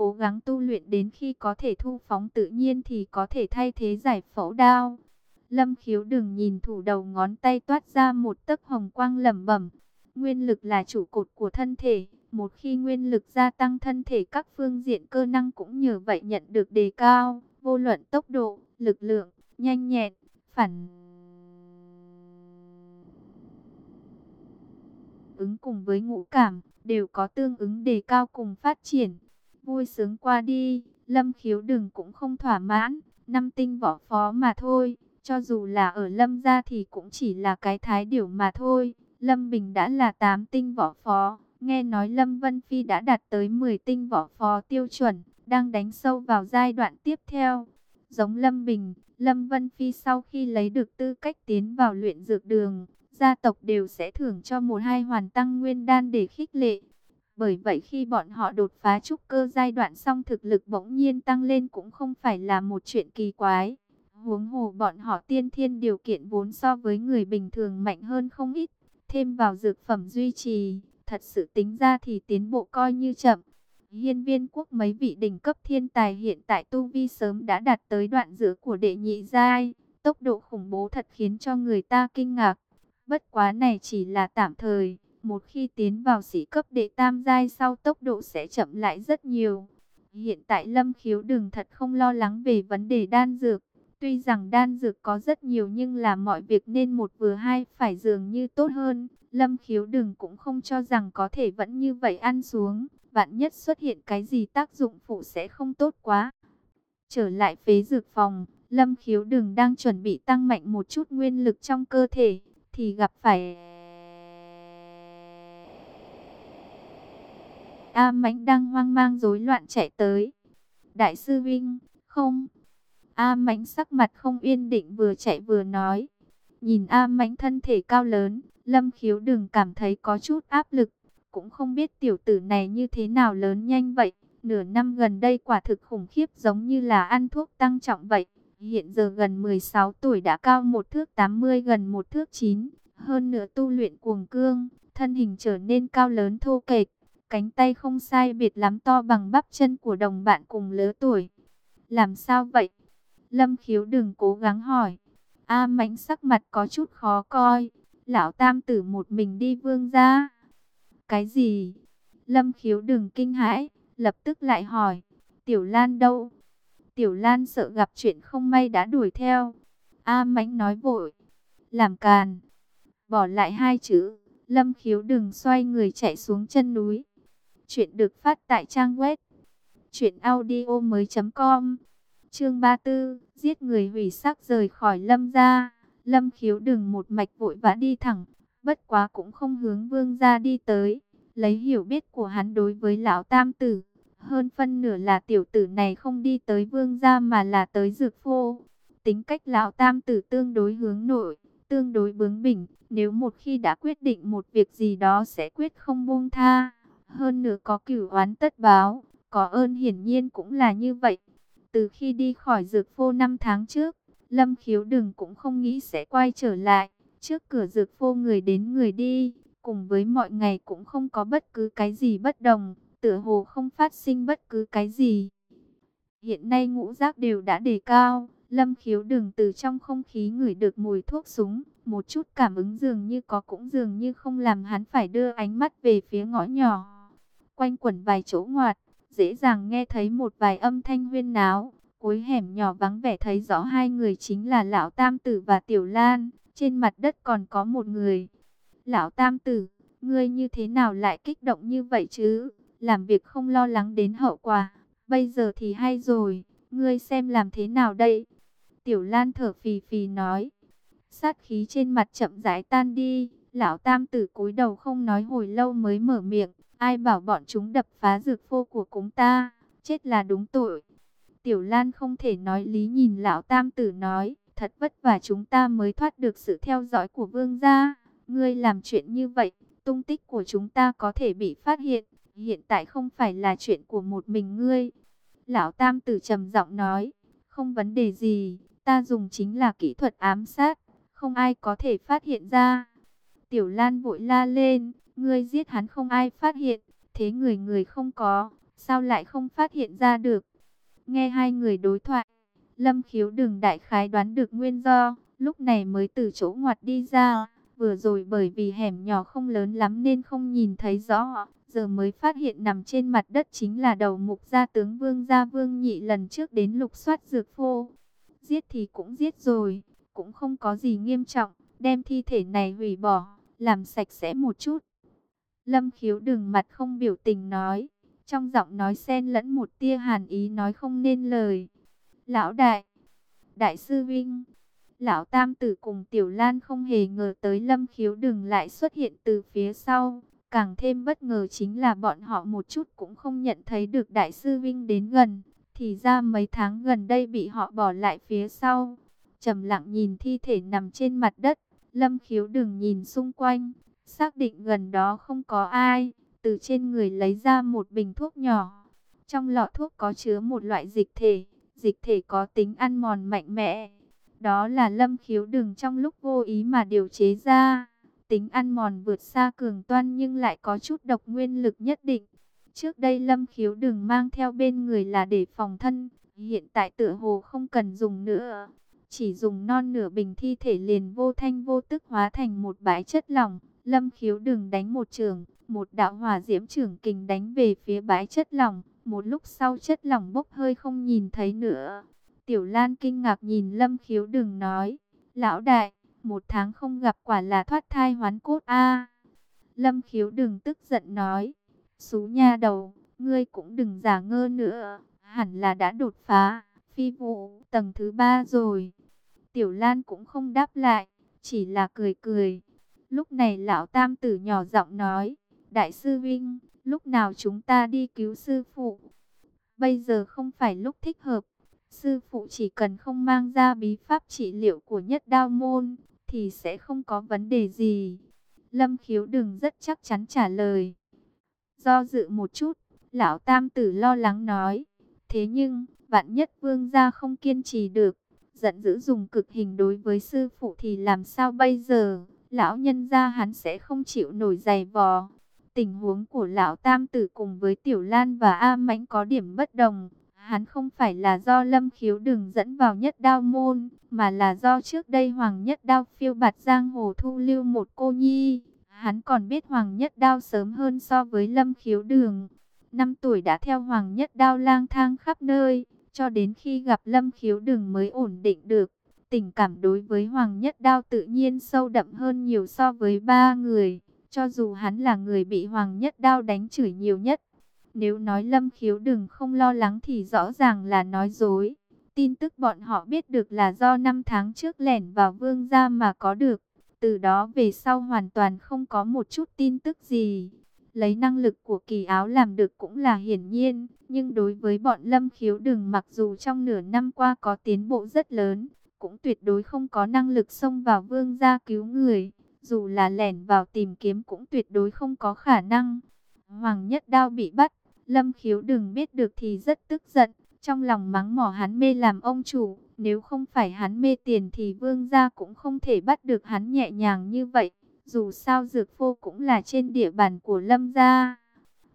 cố gắng tu luyện đến khi có thể thu phóng tự nhiên thì có thể thay thế giải phẫu đao. Lâm khiếu đừng nhìn thủ đầu ngón tay toát ra một tấc hồng quang lẩm bẩm. Nguyên lực là trụ cột của thân thể. Một khi nguyên lực gia tăng thân thể các phương diện cơ năng cũng nhờ vậy nhận được đề cao. Vô luận tốc độ, lực lượng, nhanh nhẹn, phản ứng cùng với ngũ cảm, đều có tương ứng đề cao cùng phát triển. Vui sướng qua đi, Lâm khiếu đừng cũng không thỏa mãn, năm tinh võ phó mà thôi. Cho dù là ở Lâm gia thì cũng chỉ là cái thái điểu mà thôi. Lâm Bình đã là tám tinh võ phó. Nghe nói Lâm Vân Phi đã đạt tới 10 tinh võ phó tiêu chuẩn, đang đánh sâu vào giai đoạn tiếp theo. Giống Lâm Bình, Lâm Vân Phi sau khi lấy được tư cách tiến vào luyện dược đường, gia tộc đều sẽ thưởng cho một hai hoàn tăng nguyên đan để khích lệ. Bởi vậy khi bọn họ đột phá trúc cơ giai đoạn xong thực lực bỗng nhiên tăng lên cũng không phải là một chuyện kỳ quái. Huống hồ bọn họ tiên thiên điều kiện vốn so với người bình thường mạnh hơn không ít. Thêm vào dược phẩm duy trì, thật sự tính ra thì tiến bộ coi như chậm. Hiên viên quốc mấy vị đỉnh cấp thiên tài hiện tại Tu Vi sớm đã đạt tới đoạn giữa của đệ nhị giai. Tốc độ khủng bố thật khiến cho người ta kinh ngạc. Bất quá này chỉ là tạm thời. Một khi tiến vào sĩ cấp đệ tam giai sau tốc độ sẽ chậm lại rất nhiều. Hiện tại Lâm Khiếu đừng thật không lo lắng về vấn đề đan dược. Tuy rằng đan dược có rất nhiều nhưng là mọi việc nên một vừa hai phải dường như tốt hơn. Lâm khiếu đừng cũng không cho rằng có thể vẫn như vậy ăn xuống. Vạn nhất xuất hiện cái gì tác dụng phụ sẽ không tốt quá. Trở lại phế dược phòng, Lâm khiếu đừng đang chuẩn bị tăng mạnh một chút nguyên lực trong cơ thể. Thì gặp phải... A Mãnh đang hoang mang rối loạn chạy tới. Đại sư Vinh, không... A Mãnh sắc mặt không yên định vừa chạy vừa nói. Nhìn A Mãnh thân thể cao lớn, Lâm Khiếu đừng cảm thấy có chút áp lực. Cũng không biết tiểu tử này như thế nào lớn nhanh vậy. Nửa năm gần đây quả thực khủng khiếp giống như là ăn thuốc tăng trọng vậy. Hiện giờ gần 16 tuổi đã cao một thước 80 gần một thước 9. Hơn nữa tu luyện cuồng cương, thân hình trở nên cao lớn thô kệch. Cánh tay không sai biệt lắm to bằng bắp chân của đồng bạn cùng lứa tuổi. Làm sao vậy? Lâm khiếu đừng cố gắng hỏi. A mãnh sắc mặt có chút khó coi. Lão tam tử một mình đi vương ra. Cái gì? Lâm khiếu đừng kinh hãi. Lập tức lại hỏi. Tiểu Lan đâu? Tiểu Lan sợ gặp chuyện không may đã đuổi theo. A mãnh nói vội. Làm càn. Bỏ lại hai chữ. Lâm khiếu đừng xoay người chạy xuống chân núi. Chuyện được phát tại trang web. Chuyện audio mới.com Chương 34, giết người hủy sắc rời khỏi lâm gia. Lâm khiếu đừng một mạch vội vã đi thẳng, bất quá cũng không hướng vương gia đi tới. Lấy hiểu biết của hắn đối với lão tam tử, hơn phân nửa là tiểu tử này không đi tới vương gia mà là tới dược phô. Tính cách lão tam tử tương đối hướng nội, tương đối bướng bỉnh, nếu một khi đã quyết định một việc gì đó sẽ quyết không buông tha. Hơn nữa có cửu oán tất báo, có ơn hiển nhiên cũng là như vậy. Từ khi đi khỏi dược phô 5 tháng trước, Lâm Khiếu Đừng cũng không nghĩ sẽ quay trở lại. Trước cửa dược phô người đến người đi, cùng với mọi ngày cũng không có bất cứ cái gì bất đồng, tựa hồ không phát sinh bất cứ cái gì. Hiện nay ngũ giác đều đã đề cao, Lâm Khiếu Đừng từ trong không khí ngửi được mùi thuốc súng, một chút cảm ứng dường như có cũng dường như không làm hắn phải đưa ánh mắt về phía ngõ nhỏ. Quanh quẩn vài chỗ ngoặt, dễ dàng nghe thấy một vài âm thanh huyên náo. Cuối hẻm nhỏ vắng vẻ thấy rõ hai người chính là Lão Tam Tử và Tiểu Lan. Trên mặt đất còn có một người. Lão Tam Tử, ngươi như thế nào lại kích động như vậy chứ? Làm việc không lo lắng đến hậu quả. Bây giờ thì hay rồi, ngươi xem làm thế nào đây? Tiểu Lan thở phì phì nói. Sát khí trên mặt chậm rãi tan đi. Lão Tam Tử cúi đầu không nói hồi lâu mới mở miệng. Ai bảo bọn chúng đập phá dược phô của chúng ta, chết là đúng tội. Tiểu Lan không thể nói lý nhìn lão tam tử nói, thật vất vả chúng ta mới thoát được sự theo dõi của vương gia. Ngươi làm chuyện như vậy, tung tích của chúng ta có thể bị phát hiện, hiện tại không phải là chuyện của một mình ngươi. Lão tam tử trầm giọng nói, không vấn đề gì, ta dùng chính là kỹ thuật ám sát, không ai có thể phát hiện ra. Tiểu Lan vội la lên, Ngươi giết hắn không ai phát hiện, thế người người không có, sao lại không phát hiện ra được? Nghe hai người đối thoại, Lâm khiếu đừng đại khái đoán được nguyên do, lúc này mới từ chỗ ngoặt đi ra. Vừa rồi bởi vì hẻm nhỏ không lớn lắm nên không nhìn thấy rõ, giờ mới phát hiện nằm trên mặt đất chính là đầu mục gia tướng Vương Gia Vương Nhị lần trước đến lục soát dược phô. Giết thì cũng giết rồi, cũng không có gì nghiêm trọng, đem thi thể này hủy bỏ, làm sạch sẽ một chút. Lâm khiếu đừng mặt không biểu tình nói, trong giọng nói xen lẫn một tia hàn ý nói không nên lời. Lão đại, đại sư Vinh, lão tam tử cùng tiểu lan không hề ngờ tới lâm khiếu đừng lại xuất hiện từ phía sau. Càng thêm bất ngờ chính là bọn họ một chút cũng không nhận thấy được đại sư Vinh đến gần. Thì ra mấy tháng gần đây bị họ bỏ lại phía sau. trầm lặng nhìn thi thể nằm trên mặt đất. Lâm khiếu đừng nhìn xung quanh. Xác định gần đó không có ai. Từ trên người lấy ra một bình thuốc nhỏ. Trong lọ thuốc có chứa một loại dịch thể dịch thể có tính ăn mòn mạnh mẽ. Đó là lâm khiếu đừng trong lúc vô ý mà điều chế ra. Tính ăn mòn vượt xa cường toan nhưng lại có chút độc nguyên lực nhất định. Trước đây lâm khiếu đừng mang theo bên người là để phòng thân. Hiện tại tựa hồ không cần dùng nữa. Chỉ dùng non nửa bình thi thể liền vô thanh vô tức hóa thành một bãi chất lỏng. Lâm khiếu đừng đánh một trường, một đạo hỏa diễm trưởng kình đánh về phía bãi chất lỏng. Một lúc sau chất lỏng bốc hơi không nhìn thấy nữa. Tiểu Lan kinh ngạc nhìn Lâm Khiếu đừng nói. Lão đại, một tháng không gặp quả là thoát thai hoán cốt a Lâm Khiếu đừng tức giận nói. Xú nha đầu, ngươi cũng đừng giả ngơ nữa. Hẳn là đã đột phá, phi vụ, tầng thứ ba rồi. Tiểu Lan cũng không đáp lại, chỉ là cười cười. Lúc này lão tam tử nhỏ giọng nói. Đại sư Vinh, lúc nào chúng ta đi cứu sư phụ. Bây giờ không phải lúc thích hợp. Sư phụ chỉ cần không mang ra bí pháp trị liệu của nhất đao môn, thì sẽ không có vấn đề gì. Lâm khiếu đừng rất chắc chắn trả lời. Do dự một chút, lão tam tử lo lắng nói. Thế nhưng, vạn nhất vương gia không kiên trì được, giận dữ dùng cực hình đối với sư phụ thì làm sao bây giờ? Lão nhân gia hắn sẽ không chịu nổi giày vò. Tình huống của lão tam tử cùng với Tiểu Lan và A Mãnh có điểm bất đồng. Hắn không phải là do lâm khiếu đường dẫn vào nhất đao môn, mà là do trước đây Hoàng Nhất Đao phiêu bạt giang hồ thu lưu một cô nhi. Hắn còn biết Hoàng Nhất Đao sớm hơn so với lâm khiếu đường. Năm tuổi đã theo Hoàng Nhất Đao lang thang khắp nơi, cho đến khi gặp lâm khiếu đường mới ổn định được. Tình cảm đối với Hoàng Nhất Đao tự nhiên sâu đậm hơn nhiều so với ba người. Cho dù hắn là người bị Hoàng Nhất Đao đánh chửi nhiều nhất, nếu nói Lâm Khiếu đừng không lo lắng thì rõ ràng là nói dối. Tin tức bọn họ biết được là do năm tháng trước lẻn vào vương gia mà có được. Từ đó về sau hoàn toàn không có một chút tin tức gì. Lấy năng lực của kỳ áo làm được cũng là hiển nhiên. Nhưng đối với bọn lâm khiếu đừng mặc dù trong nửa năm qua có tiến bộ rất lớn, cũng tuyệt đối không có năng lực xông vào vương gia cứu người. Dù là lẻn vào tìm kiếm cũng tuyệt đối không có khả năng. Hoàng Nhất Đao bị bắt, Lâm Khiếu đừng biết được thì rất tức giận. Trong lòng mắng mỏ hắn mê làm ông chủ, nếu không phải hắn mê tiền thì vương gia cũng không thể bắt được hắn nhẹ nhàng như vậy. Dù sao dược phô cũng là trên địa bàn của Lâm gia.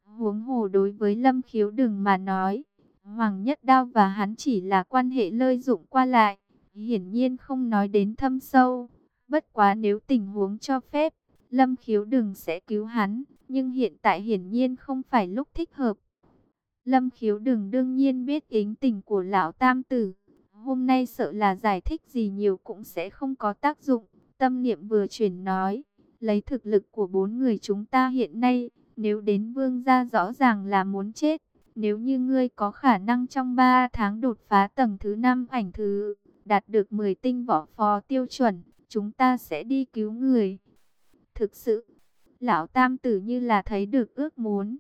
Huống hồ đối với Lâm Khiếu đừng mà nói, Hoàng Nhất Đao và hắn chỉ là quan hệ lợi dụng qua lại, hiển nhiên không nói đến thâm sâu. Bất quá nếu tình huống cho phép, Lâm Khiếu đừng sẽ cứu hắn, nhưng hiện tại hiển nhiên không phải lúc thích hợp. Lâm Khiếu đừng đương nhiên biết ý tình của lão tam tử. Hôm nay sợ là giải thích gì nhiều cũng sẽ không có tác dụng. Tâm niệm vừa chuyển nói, lấy thực lực của bốn người chúng ta hiện nay, nếu đến vương gia rõ ràng là muốn chết. Nếu như ngươi có khả năng trong 3 tháng đột phá tầng thứ 5 ảnh thứ, đạt được 10 tinh võ phó tiêu chuẩn, chúng ta sẽ đi cứu người. Thực sự, lão tam tử như là thấy được ước muốn.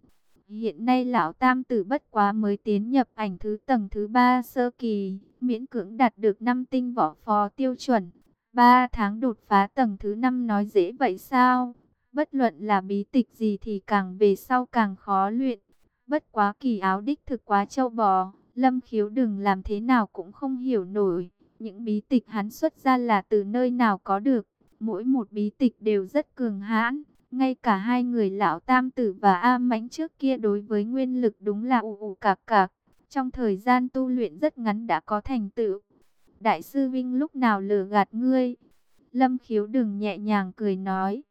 Hiện nay lão tam tử bất quá mới tiến nhập ảnh thứ tầng thứ ba sơ kỳ, miễn cưỡng đạt được 5 tinh võ phó tiêu chuẩn. 3 tháng đột phá tầng thứ 5 nói dễ vậy sao? Bất luận là bí tịch gì thì càng về sau càng khó luyện. Bất quá kỳ áo đích thực quá châu bò, lâm khiếu đừng làm thế nào cũng không hiểu nổi. Những bí tịch hắn xuất ra là từ nơi nào có được. Mỗi một bí tịch đều rất cường hãn. Ngay cả hai người lão tam tử và A mãnh trước kia đối với nguyên lực đúng là ủ ủ cạc cạc. Trong thời gian tu luyện rất ngắn đã có thành tựu. Đại sư Vinh lúc nào lừa gạt ngươi? Lâm khiếu đừng nhẹ nhàng cười nói.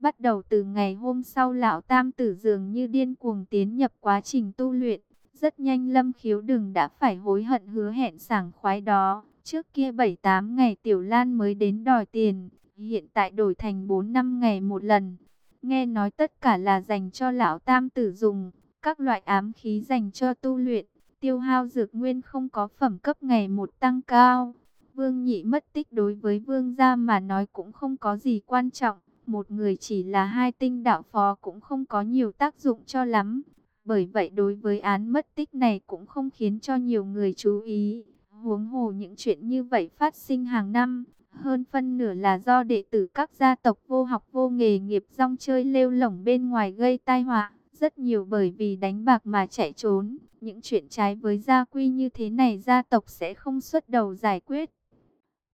Bắt đầu từ ngày hôm sau lão tam tử dường như điên cuồng tiến nhập quá trình tu luyện. Rất nhanh lâm khiếu đừng đã phải hối hận hứa hẹn sảng khoái đó. Trước kia 7-8 ngày Tiểu Lan mới đến đòi tiền, hiện tại đổi thành 4-5 ngày một lần. Nghe nói tất cả là dành cho lão tam tử dùng, các loại ám khí dành cho tu luyện, tiêu hao dược nguyên không có phẩm cấp ngày một tăng cao. Vương nhị mất tích đối với vương gia mà nói cũng không có gì quan trọng, một người chỉ là hai tinh đạo phó cũng không có nhiều tác dụng cho lắm. Bởi vậy đối với án mất tích này cũng không khiến cho nhiều người chú ý. Huống hồ những chuyện như vậy phát sinh hàng năm, hơn phân nửa là do đệ tử các gia tộc vô học vô nghề nghiệp rong chơi lêu lỏng bên ngoài gây tai họa. Rất nhiều bởi vì đánh bạc mà chạy trốn. Những chuyện trái với gia quy như thế này gia tộc sẽ không xuất đầu giải quyết.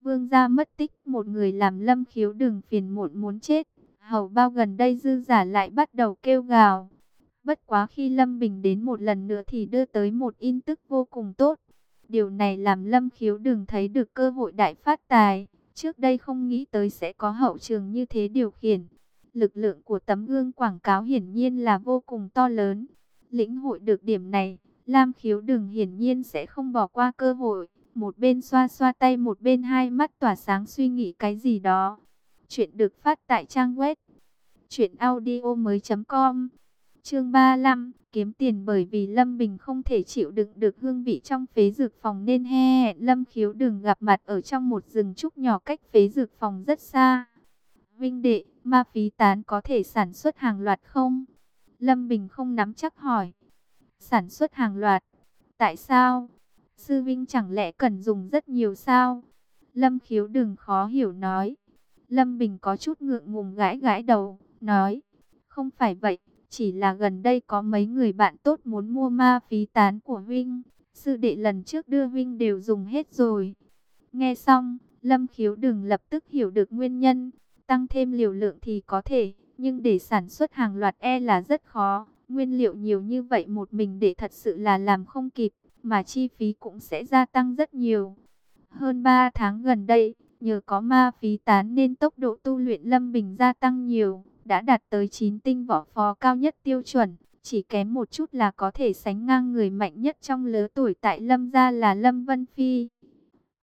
Vương gia mất tích một người làm lâm khiếu đường phiền muộn muốn chết. Hầu bao gần đây dư giả lại bắt đầu kêu gào. Bất quá khi Lâm Bình đến một lần nữa thì đưa tới một in tức vô cùng tốt. Điều này làm Lâm Khiếu đừng thấy được cơ hội đại phát tài. Trước đây không nghĩ tới sẽ có hậu trường như thế điều khiển. Lực lượng của tấm gương quảng cáo hiển nhiên là vô cùng to lớn. Lĩnh hội được điểm này, Lam Khiếu đừng hiển nhiên sẽ không bỏ qua cơ hội. Một bên xoa xoa tay một bên hai mắt tỏa sáng suy nghĩ cái gì đó. Chuyện được phát tại trang web. Chuyện audio mới.com Chương 35, kiếm tiền bởi vì Lâm Bình không thể chịu đựng được hương vị trong phế dược phòng nên he hẹn Lâm Khiếu đừng gặp mặt ở trong một rừng trúc nhỏ cách phế dược phòng rất xa. Vinh đệ, ma phí tán có thể sản xuất hàng loạt không? Lâm Bình không nắm chắc hỏi. Sản xuất hàng loạt? Tại sao? Sư Vinh chẳng lẽ cần dùng rất nhiều sao? Lâm Khiếu đừng khó hiểu nói. Lâm Bình có chút ngượng ngùng gãi gãi đầu, nói. Không phải vậy. Chỉ là gần đây có mấy người bạn tốt muốn mua ma phí tán của Vinh. Sư đệ lần trước đưa Vinh đều dùng hết rồi. Nghe xong, Lâm Khiếu đừng lập tức hiểu được nguyên nhân. Tăng thêm liều lượng thì có thể, nhưng để sản xuất hàng loạt e là rất khó. Nguyên liệu nhiều như vậy một mình để thật sự là làm không kịp, mà chi phí cũng sẽ gia tăng rất nhiều. Hơn 3 tháng gần đây, nhờ có ma phí tán nên tốc độ tu luyện Lâm Bình gia tăng nhiều đã đạt tới 9 tinh võ phó cao nhất tiêu chuẩn, chỉ kém một chút là có thể sánh ngang người mạnh nhất trong lứa tuổi tại Lâm gia là Lâm Vân Phi.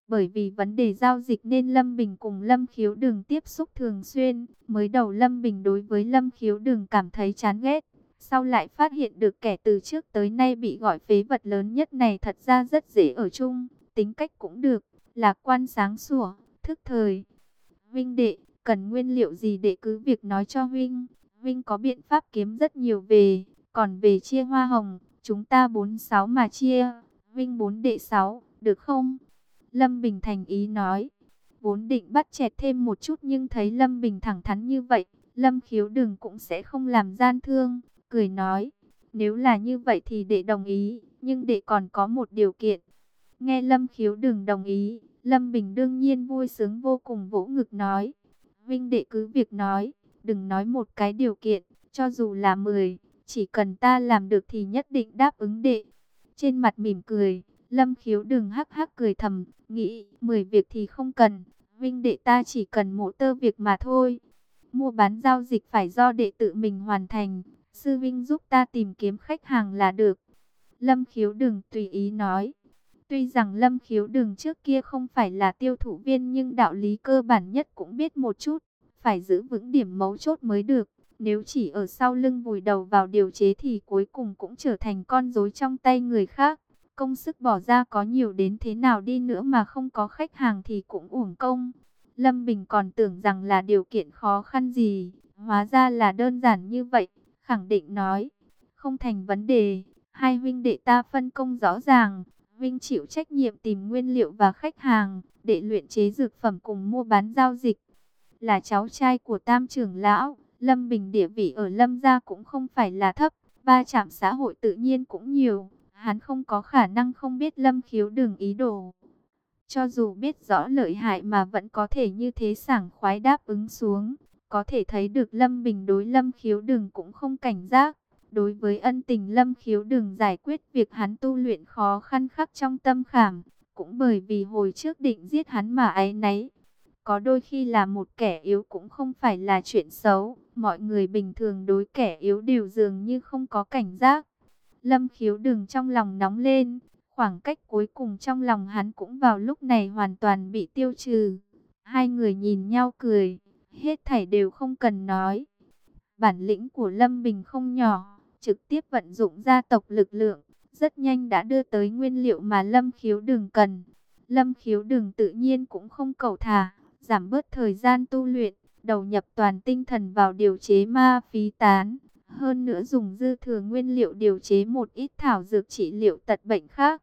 Bởi vì vấn đề giao dịch nên Lâm Bình cùng Lâm Khiếu Đường tiếp xúc thường xuyên, mới đầu Lâm Bình đối với Lâm Khiếu Đường cảm thấy chán ghét, sau lại phát hiện được kẻ từ trước tới nay bị gọi phế vật lớn nhất này thật ra rất dễ ở chung, tính cách cũng được, lạc quan sáng sủa, thức thời. Vinh đệ, Cần nguyên liệu gì để cứ việc nói cho Vinh. Vinh có biện pháp kiếm rất nhiều về. Còn về chia hoa hồng, chúng ta 46 mà chia. Vinh bốn đệ sáu được không? Lâm Bình thành ý nói. Vốn định bắt chẹt thêm một chút nhưng thấy Lâm Bình thẳng thắn như vậy. Lâm khiếu đừng cũng sẽ không làm gian thương. Cười nói. Nếu là như vậy thì đệ đồng ý. Nhưng đệ còn có một điều kiện. Nghe Lâm khiếu đừng đồng ý. Lâm Bình đương nhiên vui sướng vô cùng vỗ ngực nói. Vinh đệ cứ việc nói, đừng nói một cái điều kiện, cho dù là 10, chỉ cần ta làm được thì nhất định đáp ứng đệ. Trên mặt mỉm cười, Lâm khiếu đừng hắc hắc cười thầm, nghĩ 10 việc thì không cần, Vinh đệ ta chỉ cần một tơ việc mà thôi. Mua bán giao dịch phải do đệ tự mình hoàn thành, sư Vinh giúp ta tìm kiếm khách hàng là được. Lâm khiếu đừng tùy ý nói. Tuy rằng Lâm Khiếu Đường trước kia không phải là tiêu thụ viên nhưng đạo lý cơ bản nhất cũng biết một chút, phải giữ vững điểm mấu chốt mới được. Nếu chỉ ở sau lưng vùi đầu vào điều chế thì cuối cùng cũng trở thành con rối trong tay người khác. Công sức bỏ ra có nhiều đến thế nào đi nữa mà không có khách hàng thì cũng uổng công. Lâm Bình còn tưởng rằng là điều kiện khó khăn gì, hóa ra là đơn giản như vậy, khẳng định nói. Không thành vấn đề, hai huynh đệ ta phân công rõ ràng, Vinh chịu trách nhiệm tìm nguyên liệu và khách hàng, để luyện chế dược phẩm cùng mua bán giao dịch. Là cháu trai của tam trưởng lão, Lâm Bình địa vị ở Lâm gia cũng không phải là thấp, ba chạm xã hội tự nhiên cũng nhiều. Hắn không có khả năng không biết Lâm khiếu đường ý đồ. Cho dù biết rõ lợi hại mà vẫn có thể như thế sảng khoái đáp ứng xuống, Có thể thấy được Lâm Bình đối Lâm Khiếu Đường cũng không cảnh giác. Đối với ân tình Lâm Khiếu Đừng giải quyết việc hắn tu luyện khó khăn khắc trong tâm khảm. Cũng bởi vì hồi trước định giết hắn mà ấy nấy. Có đôi khi là một kẻ yếu cũng không phải là chuyện xấu. Mọi người bình thường đối kẻ yếu đều dường như không có cảnh giác. Lâm Khiếu Đừng trong lòng nóng lên. Khoảng cách cuối cùng trong lòng hắn cũng vào lúc này hoàn toàn bị tiêu trừ. Hai người nhìn nhau cười, hết thảy đều không cần nói. Bản lĩnh của Lâm Bình không nhỏ, trực tiếp vận dụng gia tộc lực lượng, rất nhanh đã đưa tới nguyên liệu mà Lâm Khiếu đường cần. Lâm Khiếu đường tự nhiên cũng không cầu thả, giảm bớt thời gian tu luyện, đầu nhập toàn tinh thần vào điều chế ma phí tán. Hơn nữa dùng dư thừa nguyên liệu điều chế một ít thảo dược trị liệu tật bệnh khác.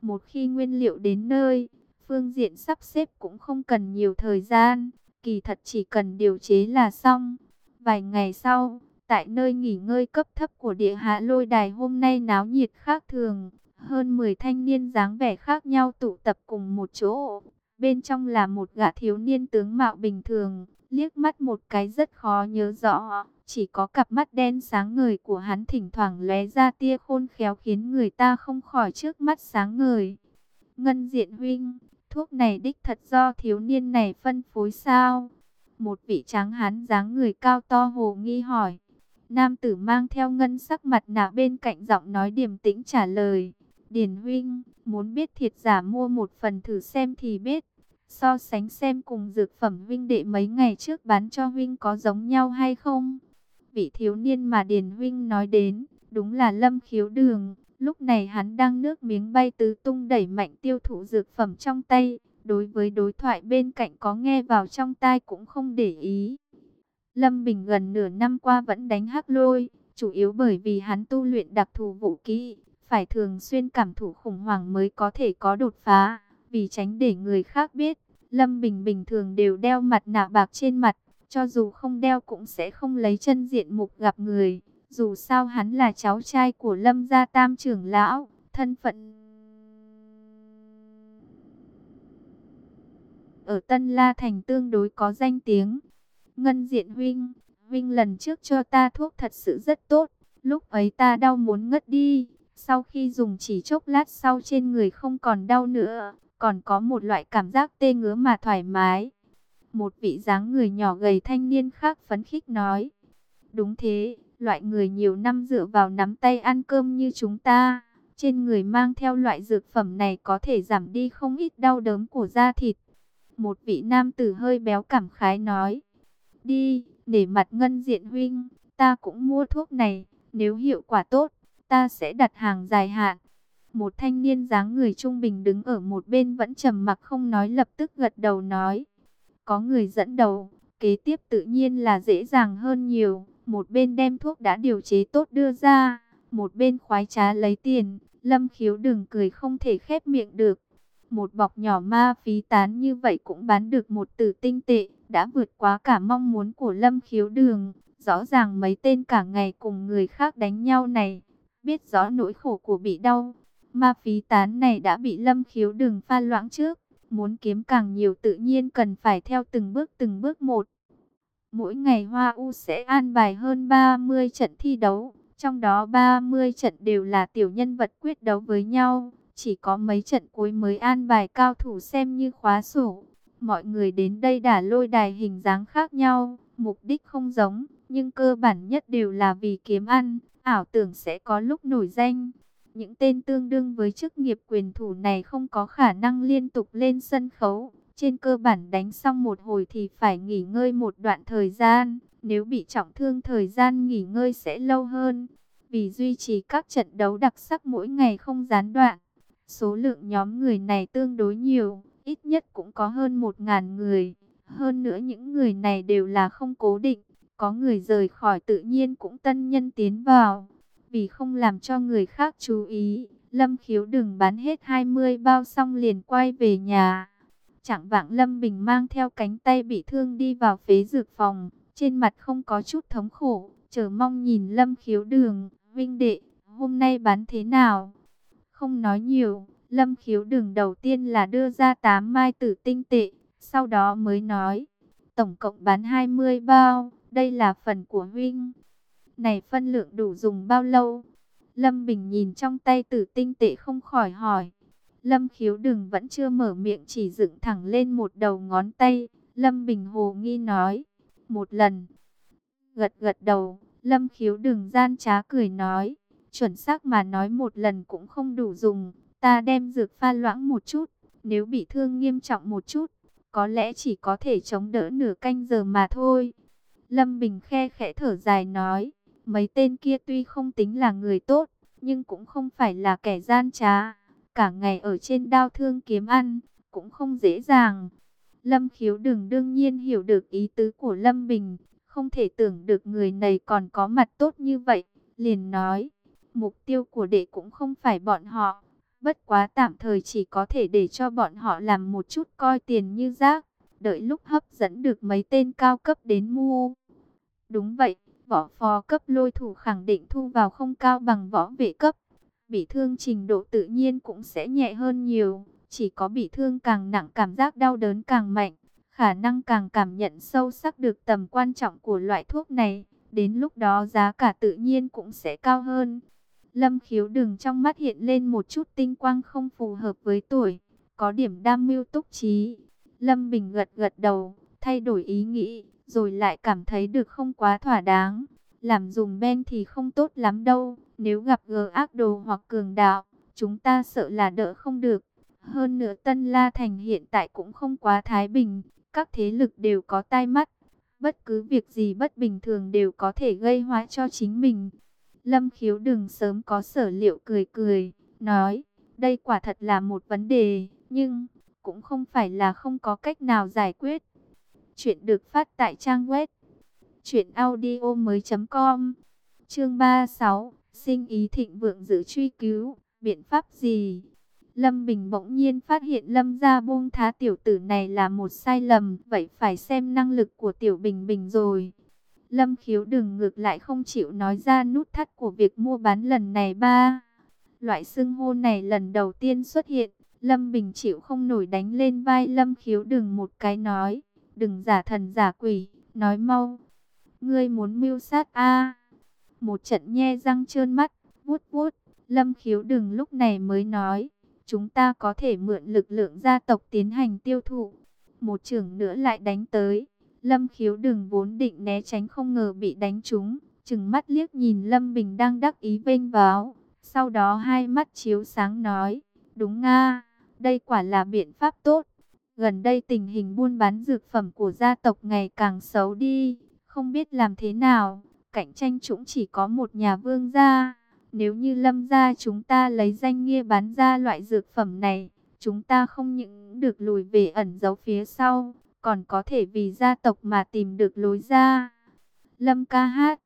Một khi nguyên liệu đến nơi, phương diện sắp xếp cũng không cần nhiều thời gian, kỳ thật chỉ cần điều chế là xong. Vài ngày sau, tại nơi nghỉ ngơi cấp thấp của địa hạ lôi đài hôm nay náo nhiệt khác thường, hơn 10 thanh niên dáng vẻ khác nhau tụ tập cùng một chỗ. Bên trong là một gã thiếu niên tướng mạo bình thường, liếc mắt một cái rất khó nhớ rõ, chỉ có cặp mắt đen sáng ngời của hắn thỉnh thoảng lóe ra tia khôn khéo khiến người ta không khỏi trước mắt sáng ngời. Ngân diện huynh, thuốc này đích thật do thiếu niên này phân phối sao? Một vị tráng hán dáng người cao to hồ nghi hỏi. Nam tử mang theo ngân sắc mặt nạ bên cạnh giọng nói điềm tĩnh trả lời. Điền huynh, muốn biết thiệt giả mua một phần thử xem thì biết. So sánh xem cùng dược phẩm huynh đệ mấy ngày trước bán cho huynh có giống nhau hay không? Vị thiếu niên mà Điền huynh nói đến, đúng là lâm khiếu đường. Lúc này hắn đang nước miếng bay tứ tung đẩy mạnh tiêu thụ dược phẩm trong tay. Đối với đối thoại bên cạnh có nghe vào trong tai cũng không để ý. Lâm Bình gần nửa năm qua vẫn đánh hắc lôi, chủ yếu bởi vì hắn tu luyện đặc thù vũ kỹ, phải thường xuyên cảm thủ khủng hoảng mới có thể có đột phá. Vì tránh để người khác biết, Lâm Bình bình thường đều đeo mặt nạ bạc trên mặt, cho dù không đeo cũng sẽ không lấy chân diện mục gặp người. Dù sao hắn là cháu trai của Lâm gia tam trưởng lão, thân phận ở Tân La Thành tương đối có danh tiếng. Ngân diện huynh, huynh lần trước cho ta thuốc thật sự rất tốt, lúc ấy ta đau muốn ngất đi. Sau khi dùng chỉ chốc lát sau trên người không còn đau nữa, còn có một loại cảm giác tê ngứa mà thoải mái. Một vị dáng người nhỏ gầy thanh niên khác phấn khích nói. Đúng thế, loại người nhiều năm dựa vào nắm tay ăn cơm như chúng ta. Trên người mang theo loại dược phẩm này có thể giảm đi không ít đau đớn của da thịt. Một vị nam tử hơi béo cảm khái nói. Đi, để mặt ngân diện huynh, ta cũng mua thuốc này. Nếu hiệu quả tốt, ta sẽ đặt hàng dài hạn. Một thanh niên dáng người trung bình đứng ở một bên vẫn trầm mặc không nói lập tức gật đầu nói. Có người dẫn đầu, kế tiếp tự nhiên là dễ dàng hơn nhiều. Một bên đem thuốc đã điều chế tốt đưa ra, một bên khoái trá lấy tiền. Lâm khiếu đừng cười không thể khép miệng được. Một bọc nhỏ ma phí tán như vậy cũng bán được một tử tinh tệ, đã vượt quá cả mong muốn của Lâm khiếu đường. Rõ ràng mấy tên cả ngày cùng người khác đánh nhau này, biết rõ nỗi khổ của bị đau. Ma phí tán này đã bị Lâm khiếu đường pha loãng trước, muốn kiếm càng nhiều tự nhiên cần phải theo từng bước từng bước một. Mỗi ngày Hoa U sẽ an bài hơn 30 trận thi đấu, trong đó 30 trận đều là tiểu nhân vật quyết đấu với nhau. Chỉ có mấy trận cuối mới an bài cao thủ xem như khóa sổ. Mọi người đến đây đã lôi đài hình dáng khác nhau, mục đích không giống, nhưng cơ bản nhất đều là vì kiếm ăn, ảo tưởng sẽ có lúc nổi danh. Những tên tương đương với chức nghiệp quyền thủ này không có khả năng liên tục lên sân khấu. Trên cơ bản đánh xong một hồi thì phải nghỉ ngơi một đoạn thời gian. Nếu bị trọng thương thời gian nghỉ ngơi sẽ lâu hơn. Vì duy trì các trận đấu đặc sắc mỗi ngày không gián đoạn. Số lượng nhóm người này tương đối nhiều, ít nhất cũng có hơn một ngàn người. Hơn nữa những người này đều là không cố định, có người rời khỏi tự nhiên cũng tân nhân tiến vào. Vì không làm cho người khác chú ý, Lâm Khiếu đừng bán hết 20 bao xong liền quay về nhà. Chẳng vạng Lâm Bình mang theo cánh tay bị thương đi vào phế dược phòng, trên mặt không có chút thống khổ, chờ mong nhìn Lâm Khiếu đường, vinh đệ, hôm nay bán thế nào? Không nói nhiều, Lâm Khiếu đường đầu tiên là đưa ra 8 mai tử tinh tệ, sau đó mới nói, tổng cộng bán 20 bao, đây là phần của huynh. Này phân lượng đủ dùng bao lâu? Lâm Bình nhìn trong tay tử tinh tệ không khỏi hỏi. Lâm khiếu đừng vẫn chưa mở miệng chỉ dựng thẳng lên một đầu ngón tay. Lâm Bình hồ nghi nói. Một lần. Gật gật đầu. Lâm khiếu đừng gian trá cười nói. Chuẩn xác mà nói một lần cũng không đủ dùng. Ta đem dược pha loãng một chút. Nếu bị thương nghiêm trọng một chút. Có lẽ chỉ có thể chống đỡ nửa canh giờ mà thôi. Lâm Bình khe khẽ thở dài nói. Mấy tên kia tuy không tính là người tốt. Nhưng cũng không phải là kẻ gian trá. Cả ngày ở trên đao thương kiếm ăn. Cũng không dễ dàng. Lâm khiếu đừng đương nhiên hiểu được ý tứ của Lâm Bình. Không thể tưởng được người này còn có mặt tốt như vậy. Liền nói. Mục tiêu của đệ cũng không phải bọn họ. Bất quá tạm thời chỉ có thể để cho bọn họ làm một chút coi tiền như rác. Đợi lúc hấp dẫn được mấy tên cao cấp đến mua. Đúng vậy, võ phó cấp lôi thủ khẳng định thu vào không cao bằng võ vệ cấp. Bị thương trình độ tự nhiên cũng sẽ nhẹ hơn nhiều. Chỉ có bị thương càng nặng cảm giác đau đớn càng mạnh. Khả năng càng cảm nhận sâu sắc được tầm quan trọng của loại thuốc này. Đến lúc đó giá cả tự nhiên cũng sẽ cao hơn. Lâm khiếu đừng trong mắt hiện lên một chút tinh quang không phù hợp với tuổi. Có điểm đam mưu túc trí. Lâm Bình gật gật đầu, thay đổi ý nghĩ, rồi lại cảm thấy được không quá thỏa đáng. Làm dùng ben thì không tốt lắm đâu. Nếu gặp gờ ác đồ hoặc cường đạo, chúng ta sợ là đỡ không được. Hơn nữa Tân La Thành hiện tại cũng không quá thái bình. Các thế lực đều có tai mắt. Bất cứ việc gì bất bình thường đều có thể gây hóa cho chính mình. Lâm khiếu đừng sớm có sở liệu cười cười, nói, đây quả thật là một vấn đề, nhưng cũng không phải là không có cách nào giải quyết. Chuyện được phát tại trang web truyệnaudiomoi.com. Chương 36, sinh ý thịnh vượng giữ truy cứu, biện pháp gì? Lâm Bình bỗng nhiên phát hiện Lâm gia buông thá tiểu tử này là một sai lầm, vậy phải xem năng lực của tiểu Bình Bình rồi. Lâm khiếu đừng ngược lại không chịu nói ra nút thắt của việc mua bán lần này ba. Loại xưng hô này lần đầu tiên xuất hiện, Lâm Bình chịu không nổi đánh lên vai Lâm khiếu đừng một cái nói, đừng giả thần giả quỷ, nói mau. Ngươi muốn mưu sát a Một trận nhe răng trơn mắt, vuốt vuốt, Lâm khiếu đừng lúc này mới nói, chúng ta có thể mượn lực lượng gia tộc tiến hành tiêu thụ. Một trưởng nữa lại đánh tới Lâm khiếu đừng vốn định né tránh không ngờ bị đánh trúng. Chừng mắt liếc nhìn Lâm Bình đang đắc ý vênh váo. Sau đó hai mắt chiếu sáng nói. Đúng nga, đây quả là biện pháp tốt. Gần đây tình hình buôn bán dược phẩm của gia tộc ngày càng xấu đi. Không biết làm thế nào. Cạnh tranh chúng chỉ có một nhà vương gia. Nếu như lâm gia chúng ta lấy danh nghĩa bán ra loại dược phẩm này. Chúng ta không những được lùi về ẩn giấu phía sau còn có thể vì gia tộc mà tìm được lối ra. Lâm ca hát.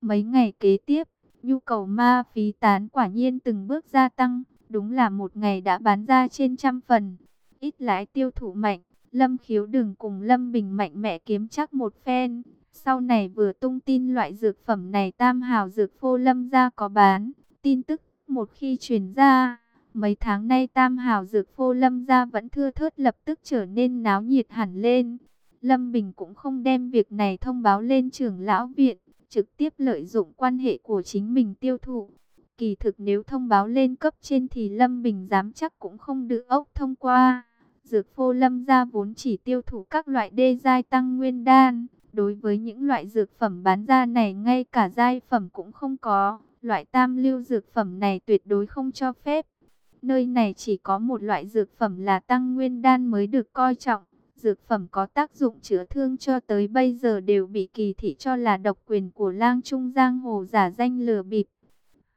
Mấy ngày kế tiếp, nhu cầu ma phí tán quả nhiên từng bước gia tăng, đúng là một ngày đã bán ra trên trăm phần. Ít lãi tiêu thụ mạnh, Lâm khiếu đừng cùng Lâm Bình mạnh mẽ kiếm chắc một phen. Sau này vừa tung tin loại dược phẩm này tam hào dược phô Lâm ra có bán, tin tức một khi truyền ra Mấy tháng nay Tam Hào Dược Phô Lâm gia vẫn thưa thớt lập tức trở nên náo nhiệt hẳn lên. Lâm Bình cũng không đem việc này thông báo lên trưởng lão viện, trực tiếp lợi dụng quan hệ của chính mình tiêu thụ. Kỳ thực nếu thông báo lên cấp trên thì Lâm Bình dám chắc cũng không được ốc thông qua. Dược phô Lâm gia vốn chỉ tiêu thụ các loại đê giai tăng nguyên đan. Đối với những loại dược phẩm bán ra này ngay cả giai phẩm cũng không có. Loại tam lưu dược phẩm này tuyệt đối không cho phép. Nơi này chỉ có một loại dược phẩm là tăng nguyên đan mới được coi trọng. Dược phẩm có tác dụng chữa thương cho tới bây giờ đều bị kỳ thị cho là độc quyền của lang trung giang hồ giả danh lừa bịp.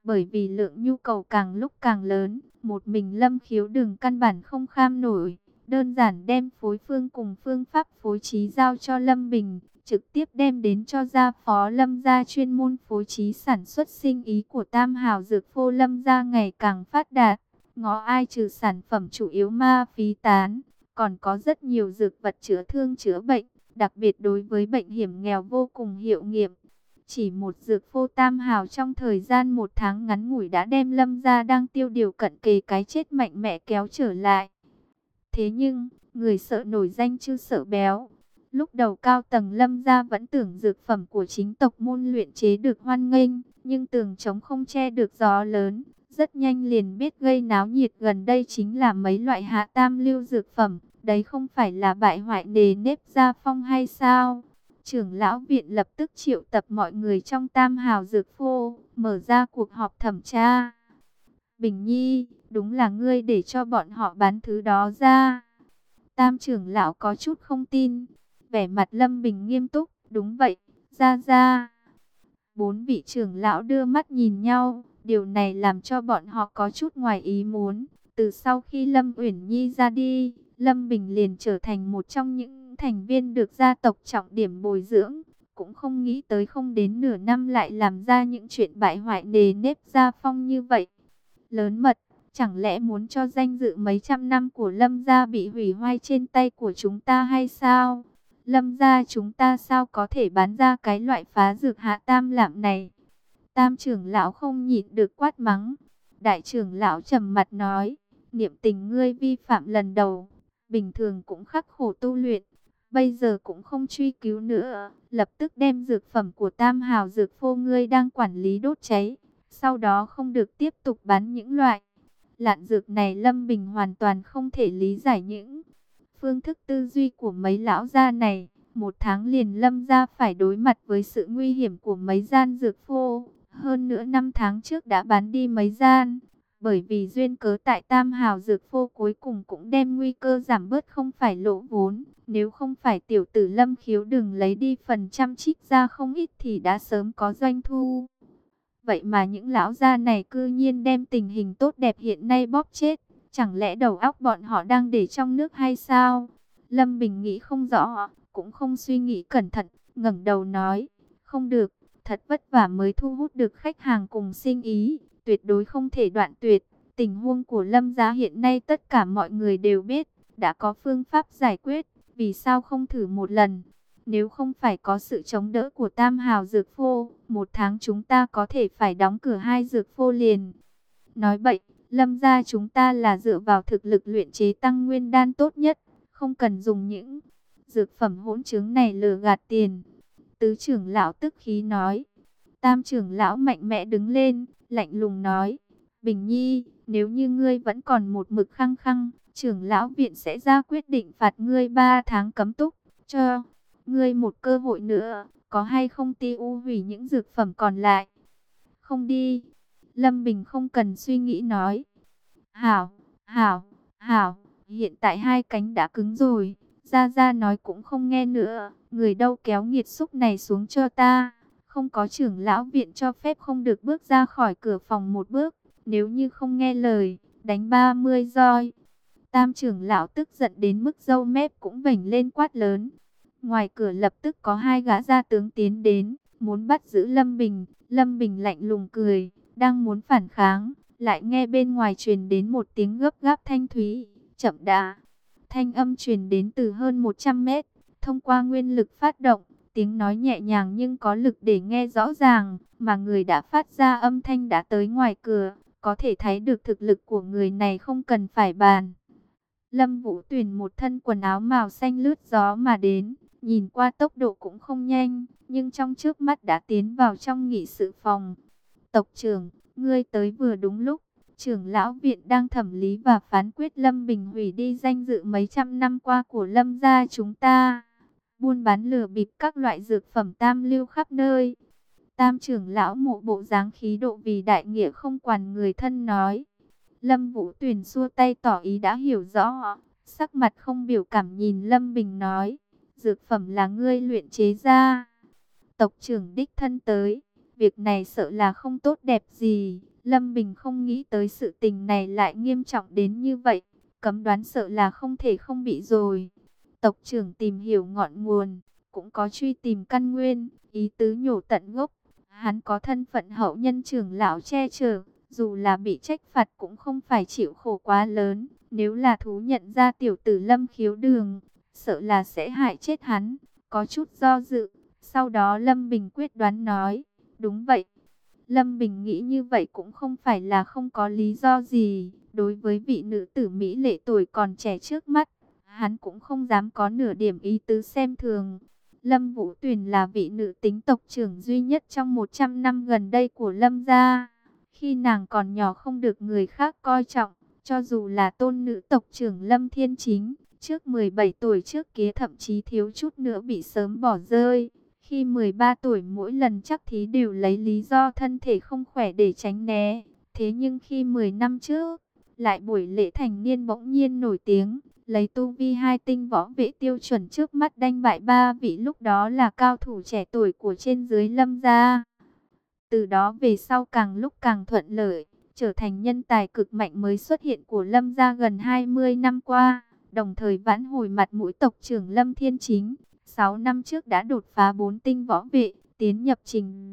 Bởi vì lượng nhu cầu càng lúc càng lớn, một mình lâm khiếu đường căn bản không kham nổi. Đơn giản đem phối phương cùng phương pháp phối trí giao cho Lâm Bình, trực tiếp đem đến cho gia phó Lâm gia chuyên môn phối trí sản xuất sinh ý của Tam Hào Dược Phô Lâm gia ngày càng phát đạt. Ngó ai trừ sản phẩm chủ yếu ma phí tán, còn có rất nhiều dược vật chữa thương chữa bệnh, đặc biệt đối với bệnh hiểm nghèo vô cùng hiệu nghiệm. Chỉ một dược phô tam hào trong thời gian một tháng ngắn ngủi đã đem lâm ra đang tiêu điều cận kề cái chết mạnh mẽ kéo trở lại. Thế nhưng, người sợ nổi danh chứ sợ béo. Lúc đầu cao tầng lâm gia vẫn tưởng dược phẩm của chính tộc môn luyện chế được hoan nghênh, nhưng tường chống không che được gió lớn, rất nhanh liền biết gây náo nhiệt gần đây chính là mấy loại hạ tam lưu dược phẩm, đấy không phải là bại hoại nề nếp gia phong hay sao? Trưởng lão viện lập tức triệu tập mọi người trong tam hào dược phô, mở ra cuộc họp thẩm tra. Bình Nhi, đúng là ngươi để cho bọn họ bán thứ đó ra. Tam trưởng lão có chút không tin, vẻ mặt Lâm Bình nghiêm túc, đúng vậy, ra ra. Bốn vị trưởng lão đưa mắt nhìn nhau, điều này làm cho bọn họ có chút ngoài ý muốn. Từ sau khi Lâm Uyển Nhi ra đi, Lâm Bình liền trở thành một trong những thành viên được gia tộc trọng điểm bồi dưỡng. Cũng không nghĩ tới không đến nửa năm lại làm ra những chuyện bại hoại nề nếp gia phong như vậy. Lớn mật, chẳng lẽ muốn cho danh dự mấy trăm năm của Lâm gia bị hủy hoại trên tay của chúng ta hay sao? Lâm gia chúng ta sao có thể bán ra cái loại phá dược hạ tam lạm này? Tam trưởng lão không nhịn được quát mắng. Đại trưởng lão trầm mặt nói, niệm tình ngươi vi phạm lần đầu, bình thường cũng khắc khổ tu luyện, bây giờ cũng không truy cứu nữa, lập tức đem dược phẩm của tam hào dược phô ngươi đang quản lý đốt cháy, sau đó không được tiếp tục bán những loại. Lạn dược này Lâm Bình hoàn toàn không thể lý giải những phương thức tư duy của mấy lão gia này. Một tháng liền Lâm gia phải đối mặt với sự nguy hiểm của mấy gian dược phô. Hơn nữa năm tháng trước đã bán đi mấy gian. Bởi vì duyên cớ tại Tam Hào Dược Phô cuối cùng cũng đem nguy cơ giảm bớt không phải lỗ vốn. Nếu không phải tiểu tử Lâm Khiếu đừng lấy đi phần trăm trích ra không ít thì đã sớm có doanh thu. Vậy mà những lão gia này cư nhiên đem tình hình tốt đẹp hiện nay bóp chết. Chẳng lẽ đầu óc bọn họ đang để trong nước hay sao? Lâm Bình nghĩ không rõ, cũng không suy nghĩ cẩn thận, ngẩng đầu nói, không được, thật vất vả mới thu hút được khách hàng cùng sinh ý, tuyệt đối không thể đoạn tuyệt. Tình huống của Lâm gia hiện nay tất cả mọi người đều biết, đã có phương pháp giải quyết, vì sao không thử một lần? Nếu không phải có sự chống đỡ của Tam Hào Dược Phô, một tháng chúng ta có thể phải đóng cửa hai dược phô liền. Nói bậy, Lâm gia chúng ta là dựa vào thực lực luyện chế tăng nguyên đan tốt nhất, không cần dùng những dược phẩm hỗn chứng này lừa gạt tiền. Tứ trưởng lão tức khí nói. Tam trưởng lão mạnh mẽ đứng lên, lạnh lùng nói. Bình Nhi, nếu như ngươi vẫn còn một mực khăng khăng, trưởng lão viện sẽ ra quyết định phạt ngươi 3 tháng cấm túc, cho ngươi một cơ hội nữa, có hay không tiêu hủy những dược phẩm còn lại. Không đi. Lâm Bình không cần suy nghĩ nói. Hảo, hảo, hảo, hiện tại hai cánh đã cứng rồi. Gia Gia nói cũng không nghe nữa, người đâu kéo nghiệt xúc này xuống cho ta. Không có trưởng lão viện cho phép không được bước ra khỏi cửa phòng một bước, nếu như không nghe lời, đánh 30 roi. Tam trưởng lão tức giận đến mức dâu mép cũng vểnh lên quát lớn. Ngoài cửa lập tức có hai gã gia tướng tiến đến, muốn bắt giữ Lâm Bình. Lâm Bình lạnh lùng cười, đang muốn phản kháng, lại nghe bên ngoài truyền đến một tiếng gấp gáp thanh thúy, chậm đã. Thanh âm truyền đến từ hơn 100 mét, thông qua nguyên lực phát động, tiếng nói nhẹ nhàng nhưng có lực để nghe rõ ràng, mà người đã phát ra âm thanh đã tới ngoài cửa, có thể thấy được thực lực của người này không cần phải bàn. Lâm Vũ Tuyền một thân quần áo màu xanh lướt gió mà đến, nhìn qua tốc độ cũng không nhanh, nhưng trong trước mắt đã tiến vào trong nghị sự phòng. Tộc trưởng, ngươi tới vừa đúng lúc trưởng lão viện đang thẩm lý và phán quyết Lâm Bình hủy đi danh dự mấy trăm năm qua của Lâm gia chúng ta. Buôn bán lừa bịp các loại dược phẩm tam lưu khắp nơi. Tam trưởng lão mộ bộ dáng khí độ vì đại nghĩa không quản người thân nói. Lâm Vũ Tuyền xua tay tỏ ý đã hiểu rõ. Sắc mặt không biểu cảm nhìn Lâm Bình nói. Dược phẩm là ngươi luyện chế ra. Tộc trưởng đích thân tới. Việc này sợ là không tốt đẹp gì. Lâm Bình không nghĩ tới sự tình này lại nghiêm trọng đến như vậy. Cấm đoán sợ là không thể không bị rồi. Tộc trưởng tìm hiểu ngọn nguồn, cũng có truy tìm căn nguyên, ý tứ nhổ tận gốc. Hắn có thân phận hậu nhân trưởng lão che chở, dù là bị trách phạt cũng không phải chịu khổ quá lớn. Nếu là thú nhận ra tiểu tử lâm khiếu đường, sợ là sẽ hại chết hắn. Có chút do dự, sau đó Lâm Bình quyết đoán nói, đúng vậy, Lâm Bình nghĩ như vậy cũng không phải là không có lý do gì. Đối với vị nữ tử Mỹ lệ tuổi còn trẻ trước mắt, hắn cũng không dám có nửa điểm ý tứ xem thường. Lâm Vũ Tuyền là vị nữ tính tộc trưởng duy nhất trong 100 năm gần đây của Lâm gia. Khi nàng còn nhỏ không được người khác coi trọng, cho dù là tôn nữ tộc trưởng Lâm Thiên Chính, trước 17 tuổi trước kia thậm chí thiếu chút nữa bị sớm bỏ rơi. Khi 13 tuổi mỗi lần chắc thí đều lấy lý do thân thể không khỏe để tránh né. Thế nhưng khi 10 năm trước, lại buổi lễ thành niên bỗng nhiên nổi tiếng, lấy tu vi hai tinh võ vệ tiêu chuẩn trước mắt đánh bại ba vị lúc đó là cao thủ trẻ tuổi của trên dưới lâm gia. Từ đó về sau càng lúc càng thuận lợi, trở thành nhân tài cực mạnh mới xuất hiện của lâm gia gần 20 năm qua, đồng thời vãn hồi mặt mũi tộc trưởng lâm thiên chính. 6 năm trước đã đột phá 4 tinh võ vệ, tiến nhập trình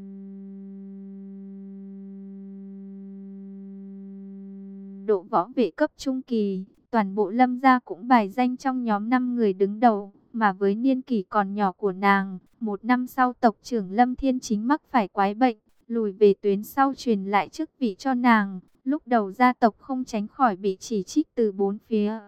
độ võ vệ cấp trung kỳ, toàn bộ lâm gia cũng bài danh trong nhóm 5 người đứng đầu, mà với niên kỷ còn nhỏ của nàng, một năm sau tộc trưởng lâm thiên chính mắc phải quái bệnh, lùi về tuyến sau truyền lại chức vị cho nàng, lúc đầu gia tộc không tránh khỏi bị chỉ trích từ bốn phía.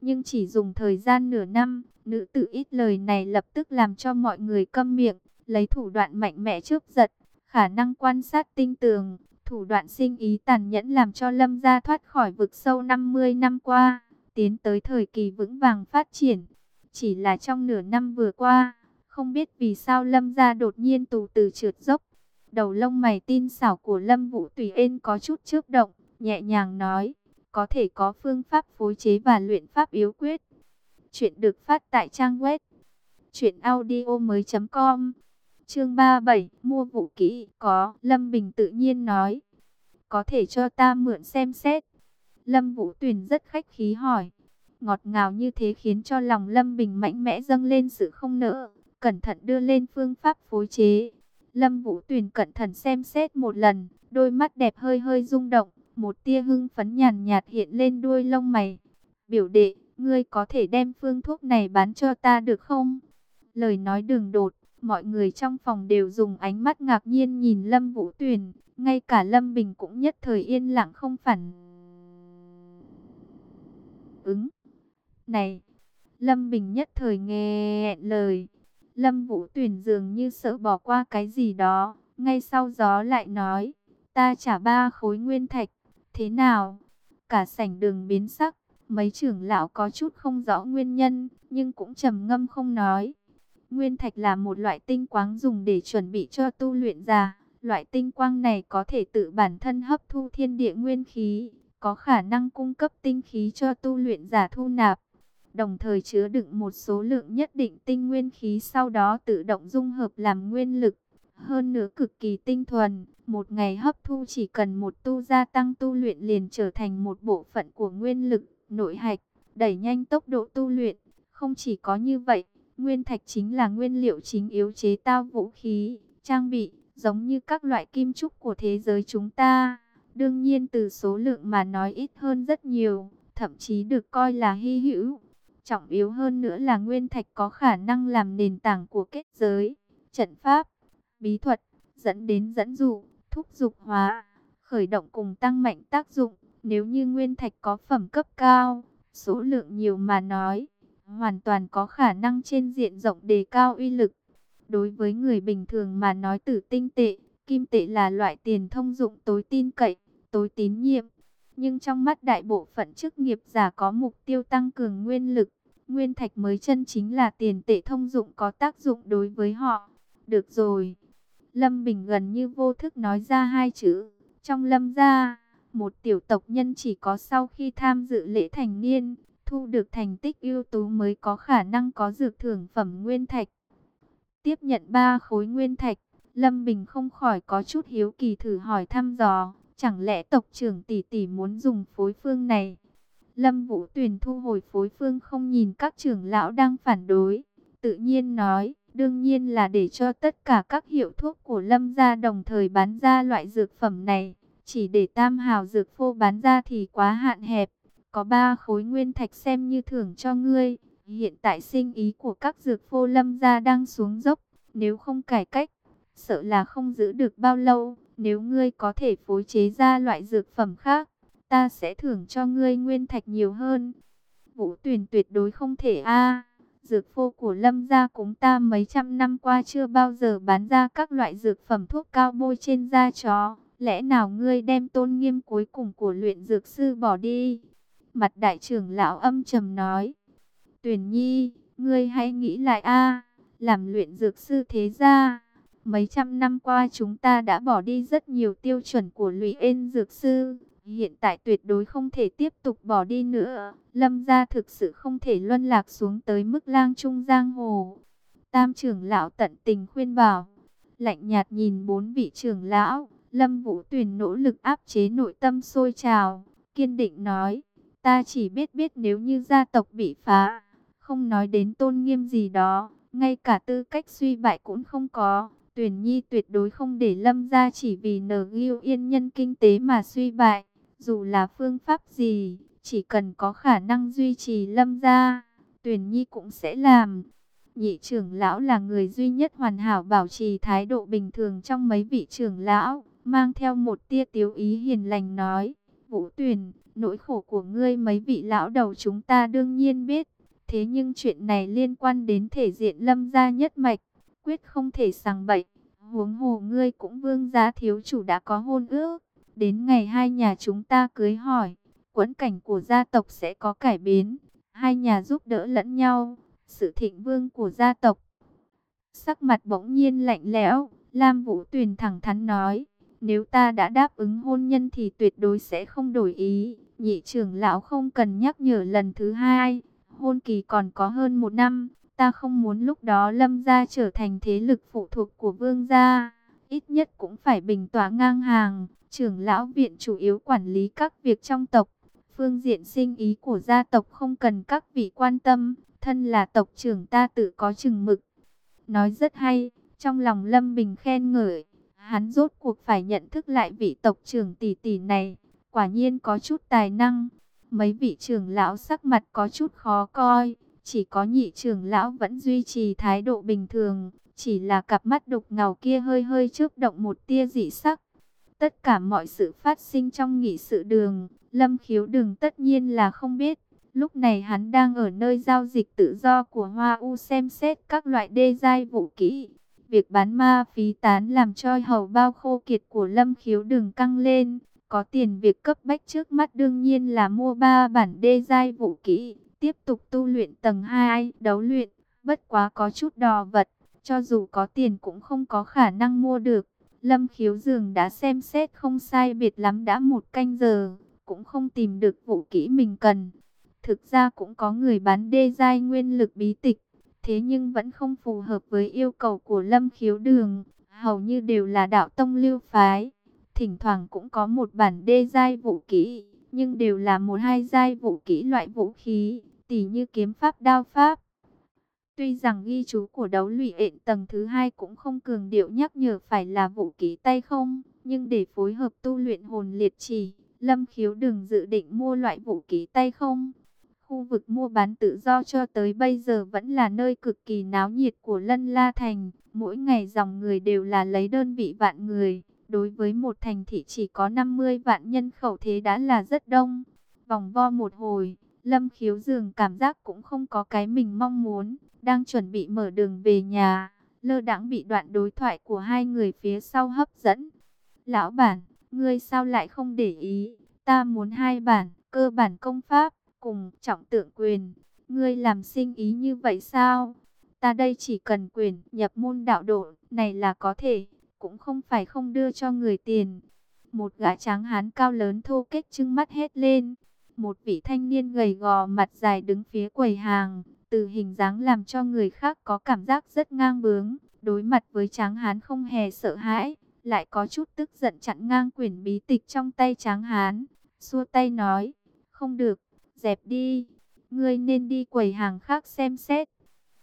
Nhưng chỉ dùng thời gian nửa năm, nữ tử ít lời này lập tức làm cho mọi người câm miệng, lấy thủ đoạn mạnh mẽ trước giật, khả năng quan sát tinh tường, Thủ đoạn sinh ý tàn nhẫn làm cho Lâm gia thoát khỏi vực sâu 50 năm qua, tiến tới thời kỳ vững vàng phát triển. Chỉ là trong nửa năm vừa qua, không biết vì sao Lâm gia đột nhiên tù từ trượt dốc. Đầu lông mày tin xảo của Lâm Vũ Tùy Ên có chút chớp động, nhẹ nhàng nói, có thể có phương pháp phối chế và luyện pháp yếu quyết. Chuyện được phát tại trang web truyệnaudiomoi.com Chương 37, mua vũ kỹ, có, Lâm Bình tự nhiên nói. Có thể cho ta mượn xem xét. Lâm Vũ Tuyền rất khách khí hỏi. Ngọt ngào như thế khiến cho lòng Lâm Bình mạnh mẽ dâng lên sự không nỡ. Cẩn thận đưa lên phương pháp phối chế. Lâm Vũ Tuyền cẩn thận xem xét một lần. Đôi mắt đẹp hơi hơi rung động. Một tia hưng phấn nhàn nhạt hiện lên đuôi lông mày. Biểu đệ, ngươi có thể đem phương thuốc này bán cho ta được không? Lời nói đường đột, Mọi người trong phòng đều dùng ánh mắt ngạc nhiên nhìn Lâm Vũ Tuyền, ngay cả Lâm Bình cũng nhất thời yên lặng không phản ứng. Này, Lâm Bình nhất thời nghe lời, Lâm Vũ Tuyền dường như sợ bỏ qua cái gì đó, ngay sau gió lại nói, ta trả ba khối nguyên thạch, thế nào? Cả sảnh đường biến sắc, mấy trưởng lão có chút không rõ nguyên nhân, nhưng cũng trầm ngâm không nói. Nguyên thạch là một loại tinh quáng dùng để chuẩn bị cho tu luyện giả. Loại tinh quang này có thể tự bản thân hấp thu thiên địa nguyên khí, có khả năng cung cấp tinh khí cho tu luyện giả thu nạp, đồng thời chứa đựng một số lượng nhất định tinh nguyên khí sau đó tự động dung hợp làm nguyên lực. Hơn nữa cực kỳ tinh thuần, một ngày hấp thu chỉ cần một tu gia tăng tu luyện liền trở thành một bộ phận của nguyên lực, nội hạch, đẩy nhanh tốc độ tu luyện. Không chỉ có như vậy, Nguyên thạch chính là nguyên liệu chính yếu chế tạo vũ khí, trang bị, giống như các loại kim trúc của thế giới chúng ta. Đương nhiên từ số lượng mà nói ít hơn rất nhiều, thậm chí được coi là hy hữu. Trọng yếu hơn nữa là nguyên thạch có khả năng làm nền tảng của kết giới, trận pháp, bí thuật, dẫn đến dẫn dụ, thúc dục hóa, khởi động cùng tăng mạnh tác dụng. Nếu như nguyên thạch có phẩm cấp cao, số lượng nhiều mà nói, hoàn toàn có khả năng trên diện rộng đề cao uy lực. Đối với người bình thường mà nói tử tinh tệ, kim tệ là loại tiền thông dụng tối tin cậy, tối tín nhiệm. Nhưng trong mắt đại bộ phận chức nghiệp giả có mục tiêu tăng cường nguyên lực, nguyên thạch mới chân chính là tiền tệ thông dụng có tác dụng đối với họ. Được rồi. Lâm Bình gần như vô thức nói ra hai chữ. Trong lâm gia, một tiểu tộc nhân chỉ có sau khi tham dự lễ thành niên, thu được thành tích ưu tú mới có khả năng có dược thưởng phẩm nguyên thạch. Tiếp nhận ba khối nguyên thạch, Lâm Bình không khỏi có chút hiếu kỳ thử hỏi thăm dò, chẳng lẽ tộc trưởng tỷ tỷ muốn dùng phối phương này? Lâm Vũ Tuyền thu hồi phối phương không nhìn các trưởng lão đang phản đối, tự nhiên nói, đương nhiên là để cho tất cả các hiệu thuốc của Lâm gia đồng thời bán ra loại dược phẩm này, chỉ để Tam Hào dược phô bán ra thì quá hạn hẹp có ba khối nguyên thạch xem như thưởng cho ngươi. Hiện tại sinh ý của các dược phô lâm gia đang xuống dốc, nếu không cải cách, sợ là không giữ được bao lâu. Nếu ngươi có thể phối chế ra loại dược phẩm khác, ta sẽ thưởng cho ngươi nguyên thạch nhiều hơn. Vũ Tuyền tuyệt đối không thể a. À, dược phô của Lâm gia cũng ta mấy trăm năm qua chưa bao giờ bán ra các loại dược phẩm thuốc cao bôi trên da chó. Lẽ nào ngươi đem tôn nghiêm cuối cùng của luyện dược sư bỏ đi? Mặt đại trưởng lão âm trầm nói. Tuyền Nhi, ngươi hãy nghĩ lại a, làm luyện dược sư thế gia. Mấy trăm năm qua chúng ta đã bỏ đi rất nhiều tiêu chuẩn của lụy ên dược sư. Hiện tại tuyệt đối không thể tiếp tục bỏ đi nữa. Lâm gia thực sự không thể luân lạc xuống tới mức lang trung giang hồ. Tam trưởng lão tận tình khuyên bảo. Lạnh nhạt nhìn bốn vị trưởng lão. Lâm Vũ Tuyền nỗ lực áp chế nội tâm sôi trào. Kiên định nói. Ta chỉ biết biết nếu như gia tộc bị phá. Không nói đến tôn nghiêm gì đó. Ngay cả tư cách suy bại cũng không có. Tuyển Nhi tuyệt đối không để Lâm gia chỉ vì nở ghiêu yên nhân kinh tế mà suy bại. Dù là phương pháp gì, chỉ cần có khả năng duy trì Lâm gia, Tuyển Nhi cũng sẽ làm. Nhị trưởng lão là người duy nhất hoàn hảo bảo trì thái độ bình thường trong mấy vị trưởng lão, mang theo một tia tiếu ý hiền lành nói, Vũ Tuyền, nỗi khổ của ngươi mấy vị lão đầu chúng ta đương nhiên biết, thế nhưng chuyện này liên quan đến thể diện lâm gia nhất mạch, quyết không thể sằng bậy. Huống hồ ngươi cũng vương gia thiếu chủ đã có hôn ước, đến ngày hai nhà chúng ta cưới hỏi, quẫn cảnh của gia tộc sẽ có cải biến, hai nhà giúp đỡ lẫn nhau, sự thịnh vương của gia tộc. Sắc mặt bỗng nhiên lạnh lẽo, Lam Vũ Tuyền thẳng thắn nói, nếu ta đã đáp ứng hôn nhân thì tuyệt đối sẽ không đổi ý, nhị trưởng lão không cần nhắc nhở lần thứ hai, hôn kỳ còn có hơn một năm, Ta không muốn lúc đó lâm gia trở thành thế lực phụ thuộc của vương gia. Ít nhất cũng phải bình tỏa ngang hàng. Trưởng lão viện chủ yếu quản lý các việc trong tộc. Phương diện sinh ý của gia tộc không cần các vị quan tâm. Thân là tộc trưởng ta tự có chừng mực. Nói rất hay. Trong lòng Lâm Bình khen ngợi. Hắn rốt cuộc phải nhận thức lại vị tộc trưởng tỷ tỷ này. Quả nhiên có chút tài năng. Mấy vị trưởng lão sắc mặt có chút khó coi chỉ có nhị trưởng lão vẫn duy trì thái độ bình thường, chỉ là cặp mắt đục ngầu kia hơi hơi chớp động một tia dị sắc. Tất cả mọi sự phát sinh trong nghị sự đường, lâm khiếu đường tất nhiên là không biết. Lúc này hắn đang ở nơi giao dịch tự do của Hoa U xem xét các loại đê giai vũ kỹ. Việc bán ma phí tán làm cho hầu bao khô kiệt của lâm khiếu đường căng lên. Có tiền việc cấp bách trước mắt đương nhiên là mua ba bản đê giai vũ kỹ tiếp tục tu luyện tầng 2, đấu luyện, bất quá có chút đò vật, cho dù có tiền cũng không có khả năng mua được. Lâm khiếu dường đã xem xét không sai biệt lắm đã một canh giờ, cũng không tìm được vũ kỹ mình cần. Thực ra cũng có người bán đê giai nguyên lực bí tịch, thế nhưng vẫn không phù hợp với yêu cầu của lâm khiếu đường, hầu như đều là đạo tông lưu phái. Thỉnh thoảng cũng có một bản đê giai vũ kỹ, nhưng đều là một hai giai vũ kỹ loại vũ khí, tỉ như kiếm pháp đao pháp. Tuy rằng ghi chú của đấu lụy ện tầng thứ hai cũng không cường điệu nhắc nhở phải là vũ kỹ tay không, nhưng để phối hợp tu luyện hồn liệt trì, Lâm Khiếu đừng dự định mua loại vũ kỹ tay không. Khu vực mua bán tự do cho tới bây giờ vẫn là nơi cực kỳ náo nhiệt của Lân La Thành, mỗi ngày dòng người đều là lấy đơn vị vạn người. Đối với một thành thị chỉ có 50 vạn nhân khẩu thế đã là rất đông. Vòng vo một hồi, Lâm khiếu dường cảm giác cũng không có cái mình mong muốn, đang chuẩn bị mở đường về nhà, lơ đãng bị đoạn đối thoại của hai người phía sau hấp dẫn. Lão bản, ngươi sao lại không để ý, ta muốn hai bản, cơ bản công pháp, cùng trọng tượng quyền, ngươi làm sinh ý như vậy sao? Ta đây chỉ cần quyền nhập môn đạo độ, này là có thể, cũng không phải không đưa cho người tiền. Một gã tráng hán cao lớn thô kích trưng mắt hết lên, một vị thanh niên gầy gò mặt dài đứng phía quầy hàng, từ hình dáng làm cho người khác có cảm giác rất ngang bướng, đối mặt với tráng hán không hề sợ hãi, lại có chút tức giận chặn ngang quyển bí tịch trong tay tráng hán, xua tay nói, không được, dẹp đi, ngươi nên đi quầy hàng khác xem xét.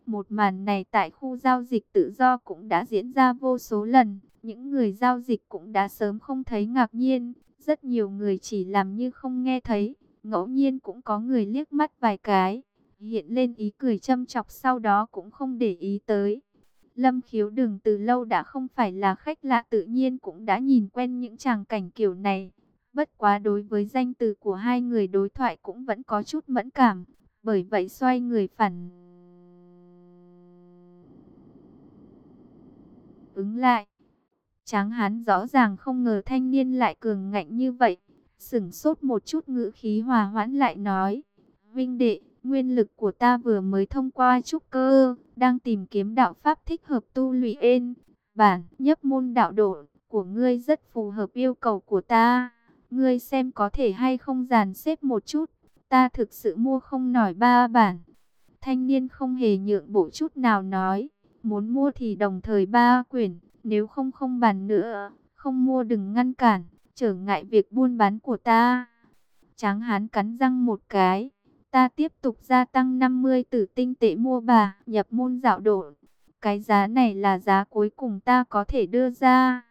Một màn này tại khu giao dịch tự do cũng đã diễn ra vô số lần, những người giao dịch cũng đã sớm không thấy ngạc nhiên, rất nhiều người chỉ làm như không nghe thấy, Ngẫu nhiên cũng có người liếc mắt vài cái, hiện lên ý cười châm chọc sau đó cũng không để ý tới. Lâm khiếu đừng từ lâu đã không phải là khách lạ tự nhiên cũng đã nhìn quen những tràng cảnh kiểu này. Bất quá đối với danh từ của hai người đối thoại cũng vẫn có chút mẫn cảm. Bởi vậy xoay người phản ứng lại. Tráng hán rõ ràng không ngờ thanh niên lại cường ngạnh như vậy. Sửng sốt một chút ngữ khí hòa hoãn lại nói. Vinh đệ, nguyên lực của ta vừa mới thông qua trúc cơ, đang tìm kiếm đạo pháp thích hợp tu luyện. Bản nhấp môn đạo độ của ngươi rất phù hợp yêu cầu của ta. Ngươi xem có thể hay không dàn xếp một chút. Ta thực sự mua không nổi ba bản. Thanh niên không hề nhượng bộ chút nào nói. Muốn mua thì đồng thời ba quyển. Nếu không không bàn nữa. Không mua đừng ngăn cản. Trở ngại việc buôn bán của ta. Tráng hán cắn răng một cái. Ta tiếp tục gia tăng 50 tử tinh tệ mua bà. Nhập môn dạo độ. Cái giá này là giá cuối cùng ta có thể đưa ra.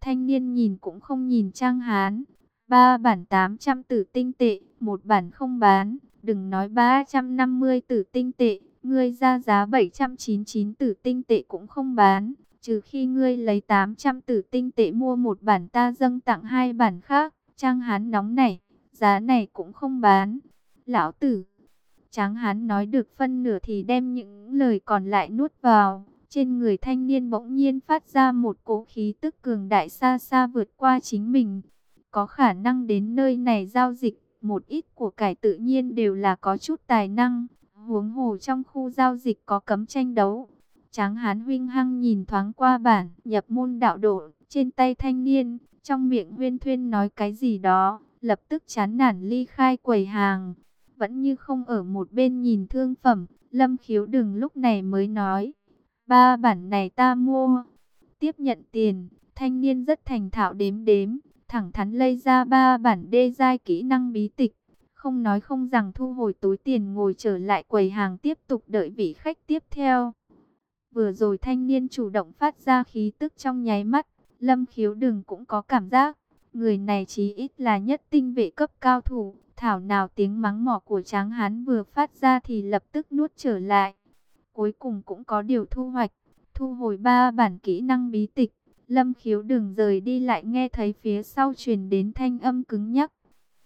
Thanh niên nhìn cũng không nhìn Trang Hán. Ba bản 800 tử tinh tệ, một bản không bán. Đừng nói 350 tử tinh tệ, ngươi ra giá 799 tử tinh tệ cũng không bán. Trừ khi ngươi lấy 800 tử tinh tệ mua một bản ta dâng tặng hai bản khác. Trang Hán nóng này, giá này cũng không bán. Lão tử, Tráng Hán nói được phân nửa thì đem những lời còn lại nuốt vào. Trên người thanh niên bỗng nhiên phát ra một cỗ khí tức cường đại xa xa vượt qua chính mình. Có khả năng đến nơi này giao dịch, một ít của cải tự nhiên đều là có chút tài năng. Huống hồ trong khu giao dịch có cấm tranh đấu. Tráng hán huynh hăng nhìn thoáng qua bản nhập môn đạo độ trên tay thanh niên, trong miệng huyên thuyên nói cái gì đó, lập tức chán nản ly khai quầy hàng. Vẫn như không ở một bên nhìn thương phẩm, lâm khiếu đừng lúc này mới nói. Ba bản này ta mua. Tiếp nhận tiền, thanh niên rất thành thạo đếm đếm, thẳng thắn lây ra ba bản đê giai kỹ năng bí tịch. Không nói không rằng thu hồi túi tiền ngồi trở lại quầy hàng tiếp tục đợi vị khách tiếp theo. Vừa rồi thanh niên chủ động phát ra khí tức trong nháy mắt, lâm khiếu đừng cũng có cảm giác. Người này chí ít là nhất tinh vệ cấp cao thủ, thảo nào tiếng mắng mỏ của tráng hán vừa phát ra thì lập tức nuốt trở lại cuối cùng cũng có điều thu hoạch. Thu hồi ba bản kỹ năng bí tịch, Lâm khiếu đừng rời đi lại nghe thấy phía sau truyền đến thanh âm cứng nhắc.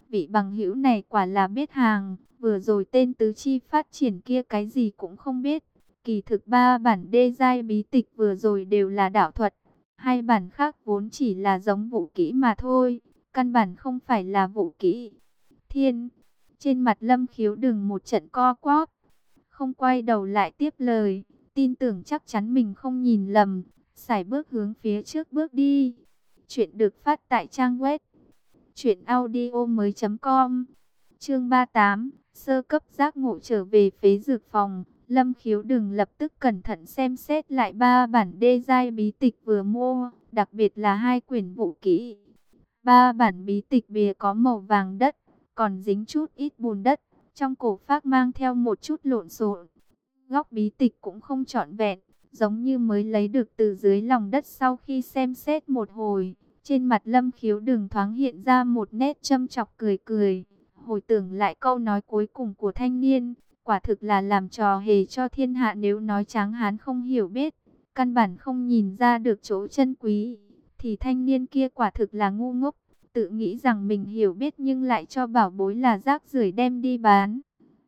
Vị bằng hữu này quả là biết hàng, vừa rồi tên tứ chi phát triển kia cái gì cũng không biết. Kỳ thực ba bản đê giai bí tịch vừa rồi đều là đạo thuật. Hai bản khác vốn chỉ là giống vũ kỹ mà thôi, căn bản không phải là vũ kỹ. Thiên, trên mặt lâm khiếu đừng một trận co quóp, không quay đầu lại tiếp lời, tin tưởng chắc chắn mình không nhìn lầm, xài bước hướng phía trước bước đi. Chuyện được phát tại trang web truyệnaudiomoi.com. Chương 38, sơ cấp giác ngộ trở về phế dược phòng, Lâm Khiếu đừng lập tức cẩn thận xem xét lại ba bản đê giai bí tịch vừa mua, đặc biệt là hai quyển vũ kỹ. Ba bản bí tịch bìa có màu vàng đất, còn dính chút ít bùn đất, trong cổ phác mang theo một chút lộn xộn. Góc bí tịch cũng không trọn vẹn, giống như mới lấy được từ dưới lòng đất sau khi xem xét một hồi. Trên mặt lâm khiếu đừng thoáng hiện ra một nét châm chọc cười cười. Hồi tưởng lại câu nói cuối cùng của thanh niên, quả thực là làm trò hề cho thiên hạ nếu nói tráng hán không hiểu biết. Căn bản không nhìn ra được chỗ chân quý, thì thanh niên kia quả thực là ngu ngốc tự nghĩ rằng mình hiểu biết nhưng lại cho bảo bối là rác rưởi đem đi bán.